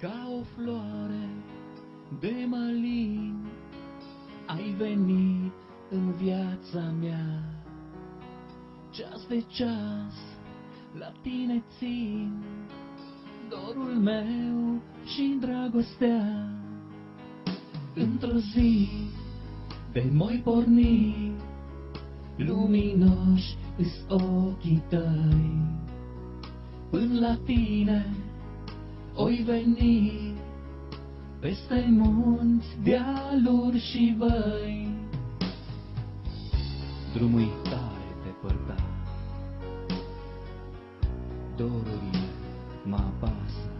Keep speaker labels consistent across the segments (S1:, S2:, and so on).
S1: Ca o floare de mălin ai venit în viața mea. Ceas de ceas la tine țin dorul meu și dragostea. Într-o zi de moi porni, luminoși îs ochii tăi. Până la tine oi veni, peste munți, dealuri și văi. Drumul tare depărtat, dorurile mă apasă.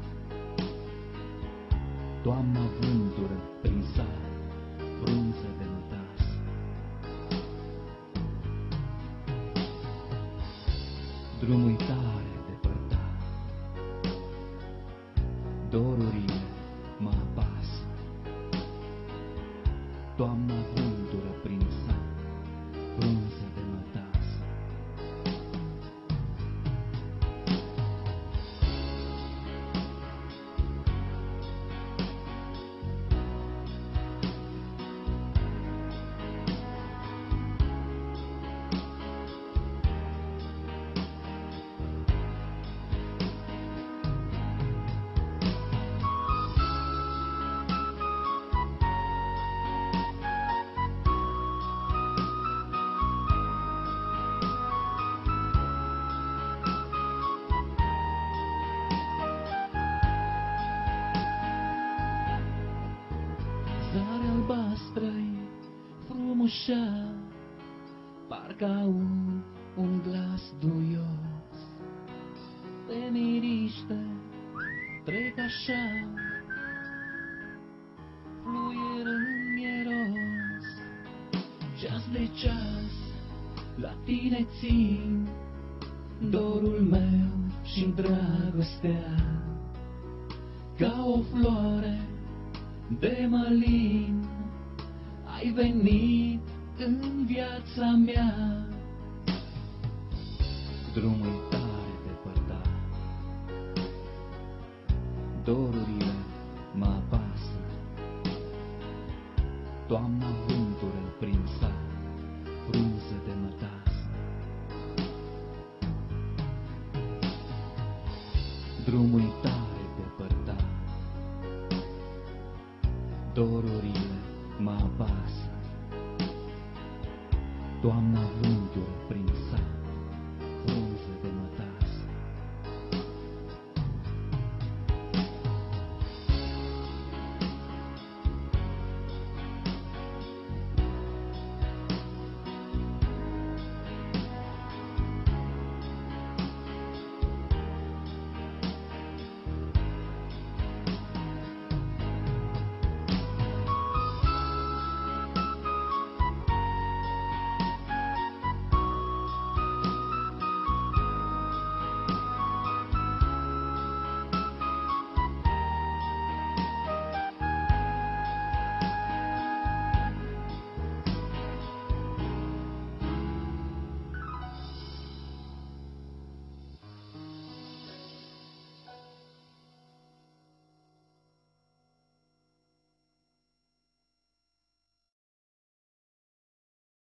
S1: Toamna vântură prin sar, frunze de mătasă. Drumul tare dorurile mă apasă. Toamna vântură albastră-i frumușa, Parcă un, un glas duios. Pe miriște trec așa, Fluier în mieros. Ceas de ceas la tine țin, Dorul meu și dragostea. Ca o floare de mălin ai venit în viața mea. Drumul tare depărtat, dorurile mă apasă. Toamna vântură prin sat, frunze de mătasă. Drumul tare depărtat, Doamna vântul prin sat, de mătase.